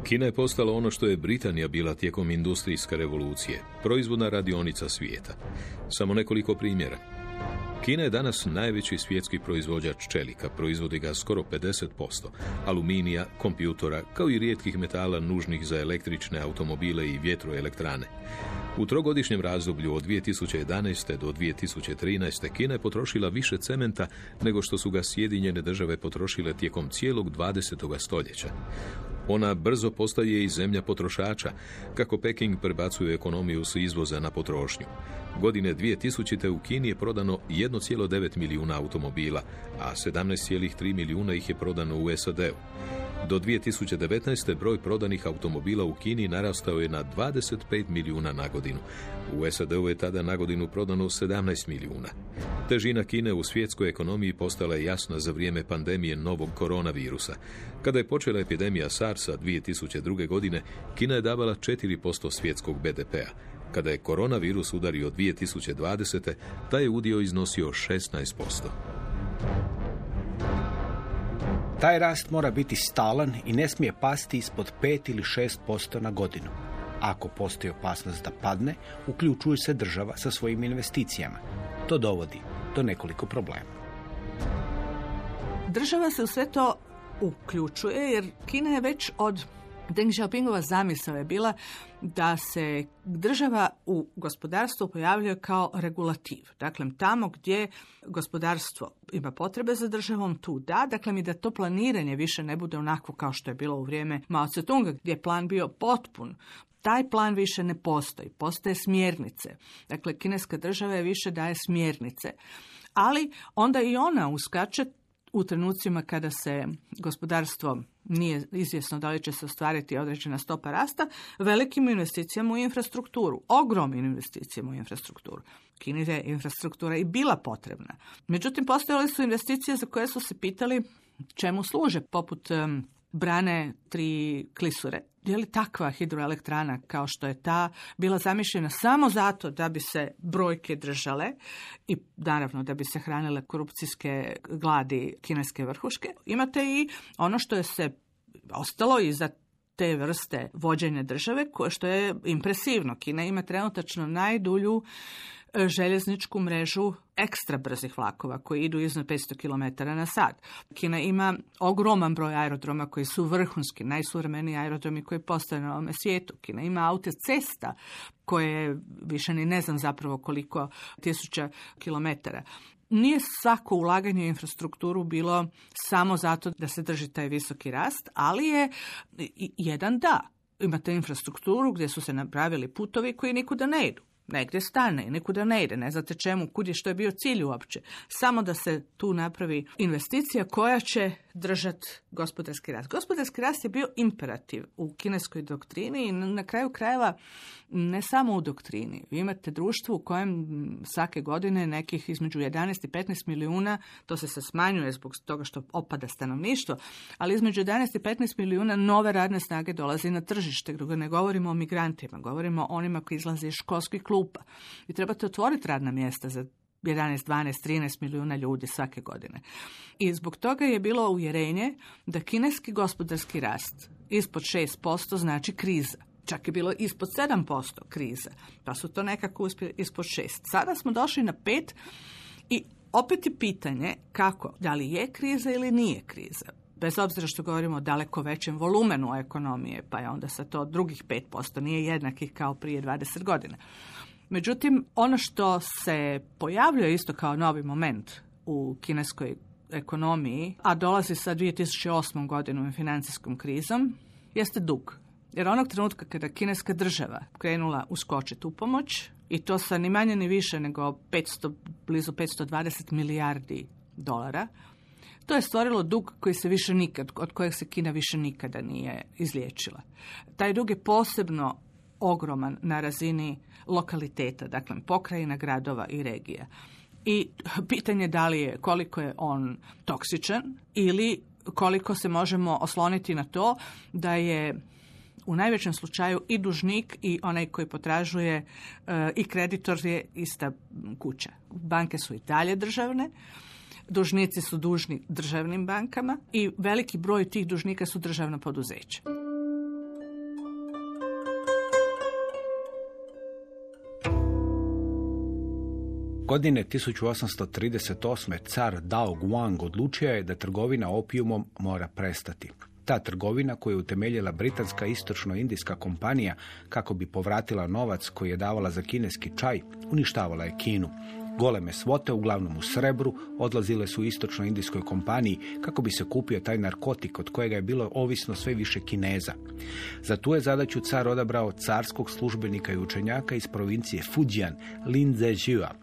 Kina je postala ono što je Britanija bila tijekom industrijske revolucije, proizvodna radionica svijeta. Samo nekoliko primjera. Kina je danas najveći svjetski proizvođač čelika, proizvodi ga skoro 50%, aluminija, kompjutora, kao i rijetkih metala nužnih za električne automobile i vjetroelektrane. U trogodišnjem razdoblju od 2011. do 2013. Kina je potrošila više cementa nego što su ga Sjedinjene države potrošile tijekom cijelog 20. stoljeća. Ona brzo postaje i zemlja potrošača, kako Peking prebacuje ekonomiju s izvoza na potrošnju. Godine 2000. u Kini je prodano 1,9 milijuna automobila, a 17,3 milijuna ih je prodano u SAD-u. Do 2019. broj prodanih automobila u Kini narastao je na 25 milijuna na godinu. U SAD-u je tada na godinu prodano 17 milijuna. Težina Kine u svjetskoj ekonomiji postala je jasna za vrijeme pandemije novog koronavirusa. Kada je počela epidemija SARS-a 2002. godine, Kina je davala 4% svjetskog BDP-a. Kada je koronavirus udario 2020. taj je udio iznosio 16%. Taj rast mora biti stalan i ne smije pasti ispod 5 ili 6% na godinu. Ako postoji opasnost da padne, uključuje se država sa svojim investicijama. To dovodi do nekoliko problema. Država se u sve to uključuje jer Kina je već od Deng Xiaopingova zamisao je bila da se država u gospodarstvu pojavljuje kao regulativ. Dakle, tamo gdje gospodarstvo ima potrebe za državom, tu da. Dakle, mi da to planiranje više ne bude onako kao što je bilo u vrijeme Mao Tse-tunga, gdje je plan bio potpun. Taj plan više ne postoji. Postoje smjernice. Dakle, kineska država više daje smjernice. Ali onda i ona uskače u trenucima kada se gospodarstvo nije izvjesno da li će se ostvariti određena stopa rasta, velikim investicijama u infrastrukturu, ogromnim investicijama u infrastrukturu. Kini je infrastruktura i bila potrebna. Međutim, postojale su investicije za koje su se pitali čemu služe, poput brane tri klisure. Je li takva hidroelektrana kao što je ta bila zamišljena samo zato da bi se brojke držale i naravno da bi se hranile korupcijske gladi kineske vrhuške? Imate i ono što je se ostalo iza te vrste vođenja države, što je impresivno. Kina ima trenutačno najdulju željezničku mrežu ekstra brzih vlakova koji idu iznad 500 km na sat. Kina ima ogroman broj aerodroma koji su vrhunski, najsuvremeniji aerodromi koji postoje na ovome svijetu. Kina ima autocesta koje više ni ne znam zapravo koliko tisuća kilometara nije svako ulaganje u infrastrukturu bilo samo zato da se drži taj visoki rast, ali je jedan da. Imate infrastrukturu gdje su se napravili putovi koji nikuda ne idu negdje stane nikuda ne ide, ne znate čemu, kud je što je bio cilj uopće. Samo da se tu napravi investicija koja će držati gospodarski rast. Gospodarski rast je bio imperativ u kineskoj doktrini i na kraju krajeva ne samo u doktrini. Vi imate društvo u kojem svake godine nekih između 11 i 15 milijuna, to se se smanjuje zbog toga što opada stanovništvo, ali između 11 i 15 milijuna nove radne snage dolazi na tržište. Drugo ne govorimo o migrantima, govorimo o onima koji izlaze iz školskih klupa. Vi trebate otvoriti radna mjesta za 11, 12, 13 milijuna ljudi svake godine. I zbog toga je bilo uvjerenje da kineski gospodarski rast ispod 6% znači kriza. Čak je bilo ispod 7% kriza, pa su to nekako uspjeli ispod 6. Sada smo došli na 5 i opet je pitanje kako, da li je kriza ili nije kriza. Bez obzira što govorimo o daleko većem volumenu ekonomije, pa je onda sa to drugih 5% nije jednakih kao prije 20 godina. Međutim, ono što se pojavljuje isto kao novi moment u kineskoj ekonomiji, a dolazi sa 2008. godinom i financijskom krizom, jeste dug. Jer onog trenutka kada kineska država krenula uskočiti u pomoć, i to sa ni manje ni više nego 500, blizu 520 milijardi dolara, to je stvorilo dug koji se više nikad, od kojeg se Kina više nikada nije izliječila. Taj dug je posebno ogroman na razini lokaliteta, dakle pokrajina, gradova i regija. I pitanje da li je koliko je on toksičan ili koliko se možemo osloniti na to da je u najvećem slučaju i dužnik i onaj koji potražuje e, i kreditor je ista kuća. Banke su i dalje državne, dužnici su dužni državnim bankama i veliki broj tih dužnika su državna poduzeća. Godine 1838. car Dao Guang odlučio je da trgovina opijumom mora prestati. Ta trgovina koju je utemeljila britanska istočno-indijska kompanija kako bi povratila novac koji je davala za kineski čaj, uništavala je Kinu. Goleme svote, uglavnom u srebru, odlazile su istočno-indijskoj kompaniji kako bi se kupio taj narkotik od kojega je bilo ovisno sve više Kineza. Za tu je zadaću car odabrao carskog službenika i učenjaka iz provincije Fujian, Lin Zejua,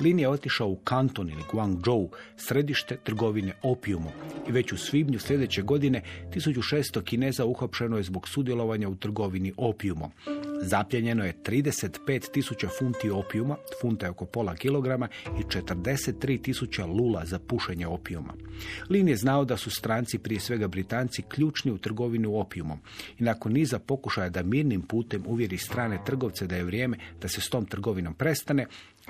Lin je otišao u Kanton ili Guangzhou, središte trgovine opijumom i već u svibnju sljedeće godine 1600 Kineza uhopšeno je zbog sudjelovanja u trgovini opijumom. Zapljenjeno je 35 tisuća funti opijuma, funta je oko pola kilograma i 43 tisuća lula za pušenje opijuma. Lin je znao da su stranci, prije svega Britanci, ključni u trgovinu opijumom i nakon niza pokušaja da mirnim putem uvjeri strane trgovce da je vrijeme da se s tom trgovinom prestane,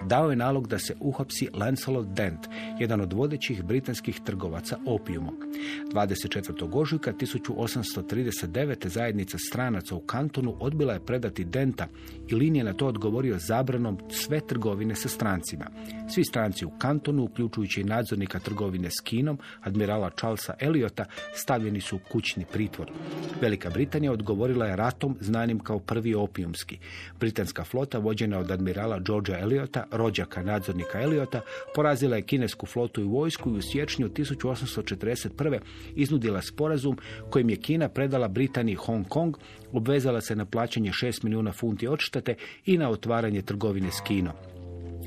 dao je nalog da se uhapsi Lancelot Dent, jedan od vodećih britanskih trgovaca opijumom. 24. ožujka 1839. zajednica stranaca u kantonu odbila je predati Denta i Lin je na to odgovorio zabranom sve trgovine sa strancima. Svi stranci u kantonu, uključujući nadzornika trgovine s Kinom, admirala Charlesa Eliota, stavljeni su u kućni pritvor. Velika Britanija odgovorila je ratom znanim kao prvi opijumski. Britanska flota vođena od admirala Georgea Eliota rođaka nadzornika Eliota, porazila je kinesku flotu i vojsku i u siječnju 1841. iznudila sporazum kojim je Kina predala Britaniji Hong Kong, obvezala se na plaćanje 6 milijuna funti odštete i na otvaranje trgovine s Kinom.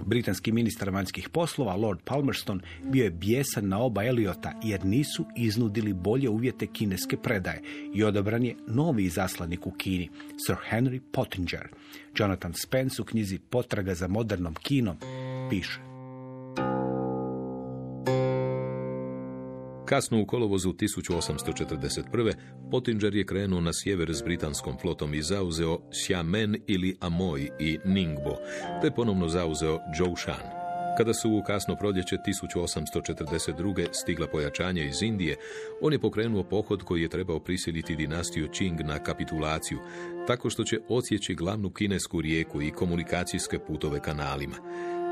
Britanski ministar vanjskih poslova Lord Palmerston bio je bijesan na oba Eliota jer nisu iznudili bolje uvjete kineske predaje i odabran je novi zaslanik u Kini, Sir Henry Pottinger. Jonathan Spence u knjizi Potraga za modernom kinom piše. Kasno u kolovozu 1841. Pottinger je krenuo na sjever s britanskom flotom i zauzeo Xiamen ili Amoy i Ningbo, te ponovno zauzeo Zhoushan. Kada su u kasno proljeće 1842. stigla pojačanja iz Indije, on je pokrenuo pohod koji je trebao prisiliti dinastiju Qing na kapitulaciju, tako što će odsjeći glavnu kinesku rijeku i komunikacijske putove kanalima.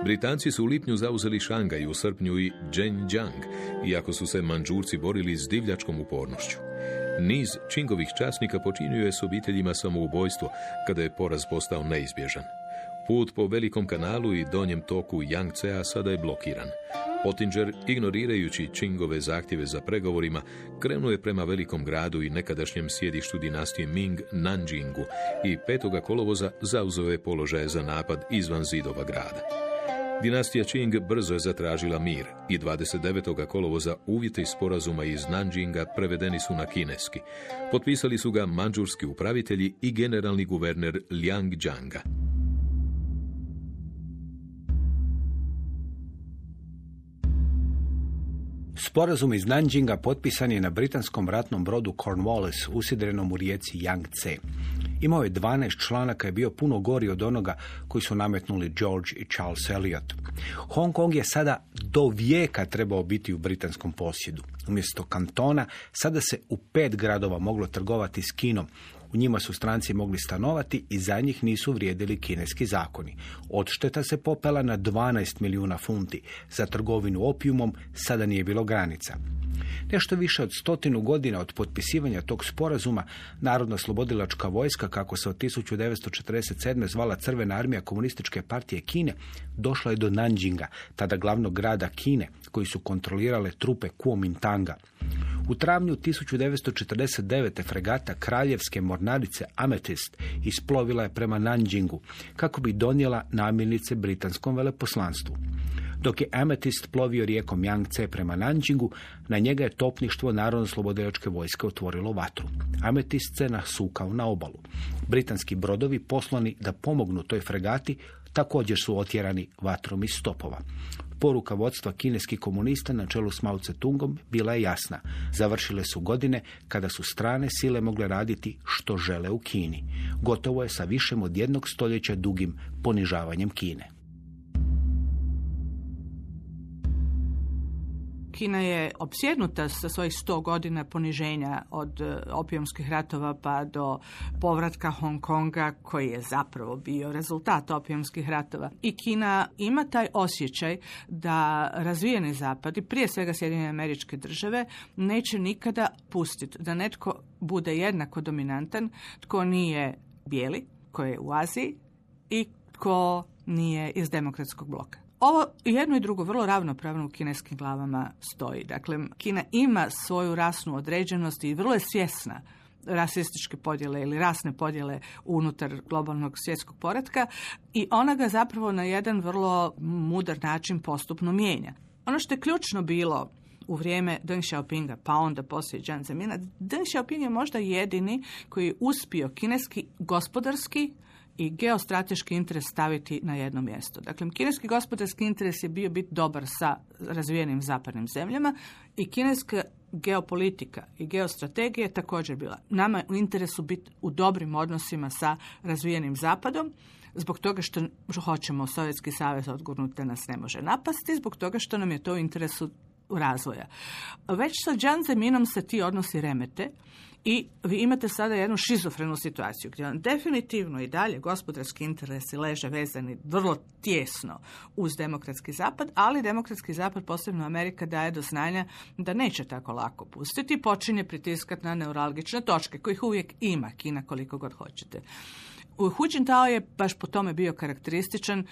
Britanci su u lipnju zauzeli Šangaj u srpnju i Zhenjiang, iako su se manđurci borili s divljačkom upornošću. Niz Čingovih časnika počinio je s obiteljima samoubojstvo, kada je poraz postao neizbježan. Put po velikom kanalu i donjem toku Yangtzea sada je blokiran. Pottinger, ignorirajući Čingove zahtjeve za pregovorima, krenuo je prema velikom gradu i nekadašnjem sjedištu dinastije Ming, Nanjingu, i 5. kolovoza zauzeo je položaje za napad izvan zidova grada. Dinastija Qing brzo je zatražila mir i 29. kolovoza uvjeti sporazuma iz Nanjinga prevedeni su na kineski. Potpisali su ga manđurski upravitelji i generalni guverner Liang Jianga. Sporazum iz Nanjinga potpisan je na britanskom ratnom brodu Cornwallis usidrenom u rijeci Yangtze. Imao je 12 članaka i bio puno gori od onoga koji su nametnuli George i Charles Eliot. Hong Kong je sada do vijeka trebao biti u britanskom posjedu. Umjesto kantona sada se u pet gradova moglo trgovati s Kinom, u njima su stranci mogli stanovati i za njih nisu vrijedili kineski zakoni. Odšteta se popela na 12 milijuna funti. Za trgovinu opijumom sada nije bilo granica. Nešto više od stotinu godina od potpisivanja tog sporazuma Narodna slobodilačka vojska, kako se od 1947. zvala Crvena armija komunističke partije Kine, došla je do Nanjinga, tada glavnog grada Kine, koji su kontrolirale trupe Kuomintanga. U travnju 1949. fregata Kraljevske mornarice Amethyst isplovila je prema Nanjingu kako bi donijela namirnice britanskom veleposlanstvu. Dok je Amethyst plovio rijekom Yangtze prema Nanjingu, na njega je topništvo Narodno-slobodilačke vojske otvorilo vatru. Amethyst se nasukao na obalu. Britanski brodovi poslani da pomognu toj fregati također su otjerani vatrom iz stopova. Poruka vodstva kineskih komunista na čelu s Mao Tse-tungom bila je jasna. Završile su godine kada su strane sile mogle raditi što žele u Kini. Gotovo je sa višem od jednog stoljeća dugim ponižavanjem Kine. Kina je opsjednuta sa svojih sto godina poniženja od e, opijomskih ratova pa do povratka Hong Konga koji je zapravo bio rezultat opijomskih ratova. I Kina ima taj osjećaj da razvijeni zapad prije svega Sjedinjene američke države neće nikada pustiti da netko bude jednako dominantan tko nije bijeli, tko je u Aziji i tko nije iz demokratskog bloka. Ovo jedno i drugo vrlo ravnopravno u kineskim glavama stoji. Dakle, Kina ima svoju rasnu određenost i vrlo je svjesna rasističke podjele ili rasne podjele unutar globalnog svjetskog poretka i ona ga zapravo na jedan vrlo mudar način postupno mijenja. Ono što je ključno bilo u vrijeme Deng Xiaopinga, pa onda poslije Jiang Zemina, Deng Xiaoping je možda jedini koji je uspio kineski gospodarski i geostrateški interes staviti na jedno mjesto. Dakle, kineski gospodarski interes je bio biti dobar sa razvijenim zapadnim zemljama i kineska geopolitika i geostrategija je također bila. Nama je u interesu biti u dobrim odnosima sa razvijenim zapadom, zbog toga što hoćemo Sovjetski savez odgurnuti da nas ne može napasti, zbog toga što nam je to u interesu razvoja. Već sa Jiang Zeminom se ti odnosi remete i vi imate sada jednu šizofrenu situaciju gdje vam definitivno i dalje gospodarski interesi leže vezani vrlo tjesno uz demokratski zapad, ali demokratski zapad, posebno Amerika, daje do znanja da neće tako lako pustiti i počinje pritiskati na neuralgične točke, kojih uvijek ima Kina koliko god hoćete. Hu Jintao je baš po tome bio karakterističan,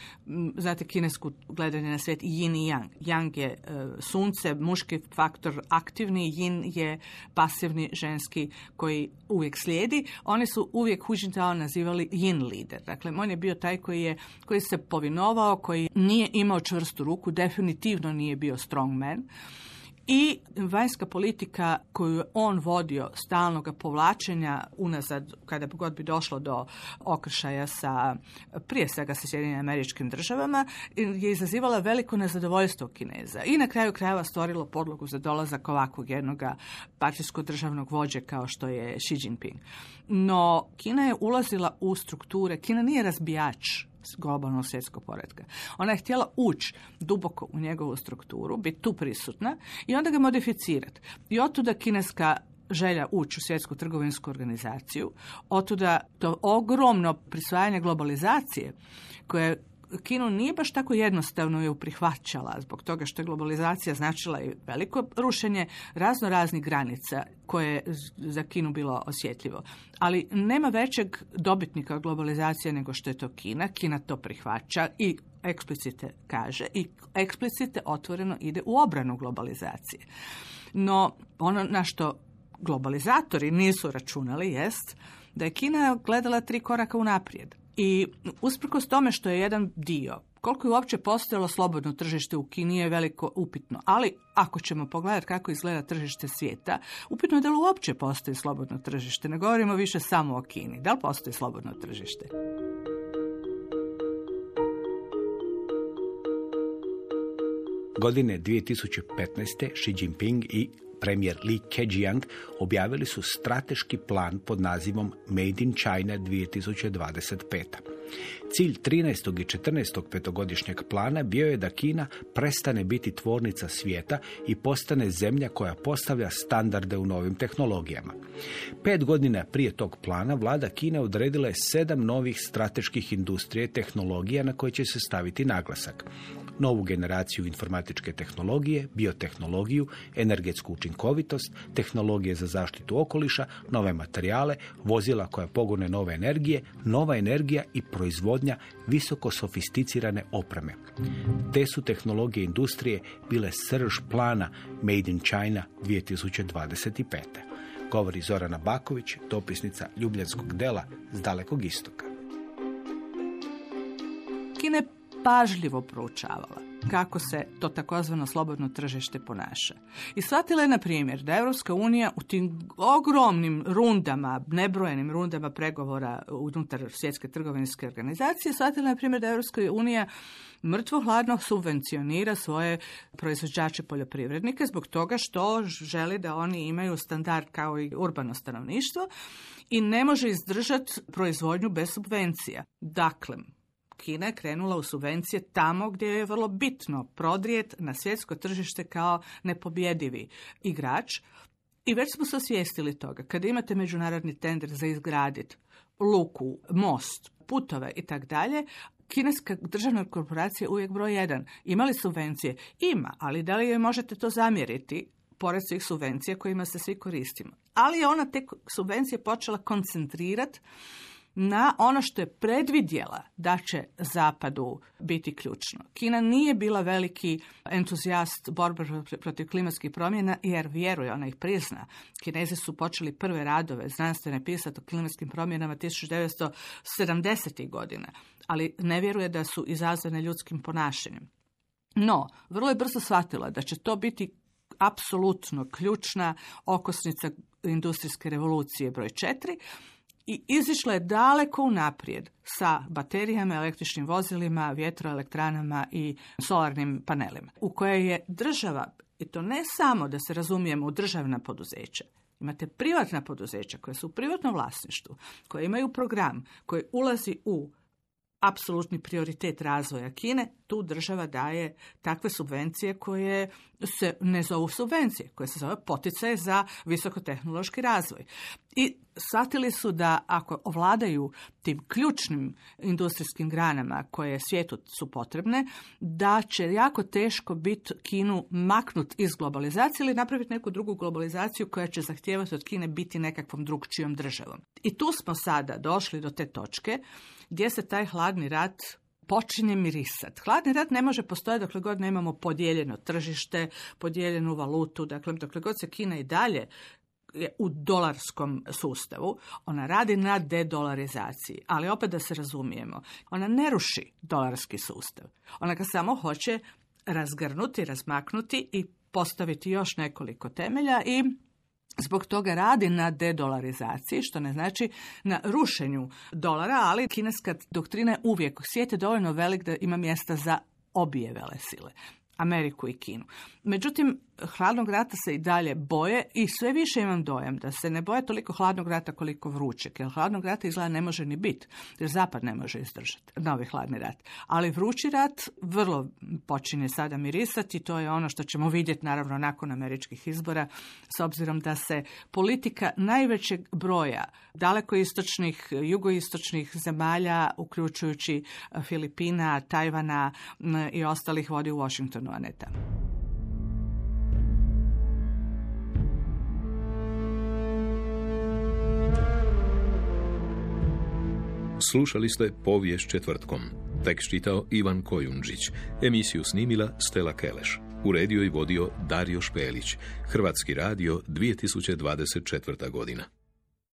znate kinesku gledanje na svijet yin i yang. Yang je e, sunce, muški faktor aktivni, yin je pasivni ženski koji uvijek slijedi. Oni su uvijek Hu Jintao nazivali yin lider. Dakle, on je bio taj koji, je, koji se povinovao, koji nije imao čvrstu ruku, definitivno nije bio strong man i vanjska politika koju je on vodio stalnog povlačenja unazad kada bi god bi došlo do okršaja sa prije svega sa Sjedinjenim američkim državama je izazivala veliko nezadovoljstvo Kineza i na kraju krajeva stvorilo podlogu za dolazak ovakvog jednog partijskog državnog vođe kao što je Xi Jinping. No, Kina je ulazila u strukture, Kina nije razbijač globalnog svjetskog poredka. Ona je htjela ući duboko u njegovu strukturu, biti tu prisutna i onda ga modificirati. I otuda kineska želja ući u svjetsku trgovinsku organizaciju, otuda to ogromno prisvajanje globalizacije koje Kinu nije baš tako jednostavno ju prihvaćala zbog toga što je globalizacija značila i veliko rušenje razno raznih granica koje je za Kinu bilo osjetljivo. Ali nema većeg dobitnika globalizacije nego što je to Kina. Kina to prihvaća i eksplicite kaže i eksplicite otvoreno ide u obranu globalizacije. No, ono na što globalizatori nisu računali jest da je Kina gledala tri koraka unaprijed. I usprkos tome što je jedan dio, koliko je uopće postojalo slobodno tržište u Kini je veliko upitno. Ali ako ćemo pogledati kako izgleda tržište svijeta, upitno je da li uopće postoji slobodno tržište. Ne govorimo više samo o Kini. Da li postoji slobodno tržište? Godine 2015. Xi Jinping i premijer Li Keqiang objavili su strateški plan pod nazivom Made in China 2025. Cilj 13. i 14. petogodišnjeg plana bio je da Kina prestane biti tvornica svijeta i postane zemlja koja postavlja standarde u novim tehnologijama. Pet godina prije tog plana vlada Kine odredila je sedam novih strateških industrije tehnologija na koje će se staviti naglasak novu generaciju informatičke tehnologije, biotehnologiju, energetsku učinkovitost, tehnologije za zaštitu okoliša, nove materijale, vozila koja pogone nove energije, nova energija i proizvodnja visoko sofisticirane opreme. Te su tehnologije industrije bile srž plana Made in China 2025. Govori Zorana Baković, dopisnica Ljubljanskog dela s dalekog istoka. Pažljivo proučavala kako se to takozvano slobodno tržište ponaša. I shvatila je, na primjer, da Europska unija u tim ogromnim rundama, nebrojenim rundama pregovora unutar svjetske trgovinske organizacije, shvatila je, na primjer, da Europska unija mrtvo hladno subvencionira svoje proizvođače poljoprivrednike zbog toga što želi da oni imaju standard kao i urbano stanovništvo i ne može izdržati proizvodnju bez subvencija. Dakle, Kina je krenula u subvencije tamo gdje je vrlo bitno prodrijet na svjetsko tržište kao nepobjedivi igrač. I već smo se osvijestili toga. Kada imate međunarodni tender za izgraditi luku, most, putove i tak dalje, kineska državna korporacija uvijek broj jedan. Ima li subvencije? Ima, ali da li joj možete to zamjeriti? pored svih subvencija kojima se svi koristimo. Ali je ona te subvencije počela koncentrirati na ono što je predvidjela da će Zapadu biti ključno. Kina nije bila veliki entuzijast borbe protiv klimatskih promjena jer vjeruje, ona ih prizna. Kinezi su počeli prve radove znanstvene pisati o klimatskim promjenama 1970. godina, ali ne vjeruje da su izazvane ljudskim ponašanjem. No, vrlo je brzo shvatila da će to biti apsolutno ključna okosnica industrijske revolucije broj četiri, i izišla je daleko unaprijed sa baterijama, električnim vozilima, vjetroelektranama i solarnim panelima, u kojoj je država, i to ne samo da se razumijemo u državna poduzeća, Imate privatna poduzeća koja su u privatnom vlasništvu, koje imaju program koji ulazi u apsolutni prioritet razvoja Kine, tu država daje takve subvencije koje se ne zovu subvencije, koje se zove poticaje za visokotehnološki razvoj. I shvatili su da ako ovladaju tim ključnim industrijskim granama koje svijetu su potrebne, da će jako teško biti Kinu maknut iz globalizacije ili napraviti neku drugu globalizaciju koja će zahtijevati od Kine biti nekakvom drugčijom državom. I tu smo sada došli do te točke gdje se taj hladni rat počinje mirisat. Hladni rat ne može postojati dokle god nemamo podijeljeno tržište, podijeljenu valutu, dakle dokle god se Kina i dalje u dolarskom sustavu, ona radi na dedolarizaciji, ali opet da se razumijemo, ona ne ruši dolarski sustav. Ona ga samo hoće razgrnuti, razmaknuti i postaviti još nekoliko temelja i Zbog toga radi na dedolarizaciji, što ne znači na rušenju dolara, ali kineska doktrina je uvijek svijet je dovoljno velik da ima mjesta za obje vele sile. Ameriku i Kinu. Međutim, hladnog rata se i dalje boje i sve više imam dojam da se ne boje toliko hladnog rata koliko vrućeg, jer hladnog rata izgleda ne može ni biti, jer zapad ne može izdržati novi hladni rat. Ali vrući rat vrlo počinje sada mirisati, to je ono što ćemo vidjeti naravno nakon američkih izbora, s obzirom da se politika najvećeg broja dalekoistočnih, jugoistočnih zemalja, uključujući Filipina, Tajvana i ostalih vodi u Washingtonu, a ne tamo. Slušali ste povijest četvrtkom. Tekst čitao Ivan Kojundžić. Emisiju snimila Stela Keleš. Uredio i vodio Dario Špelić. Hrvatski radio 2024. godina.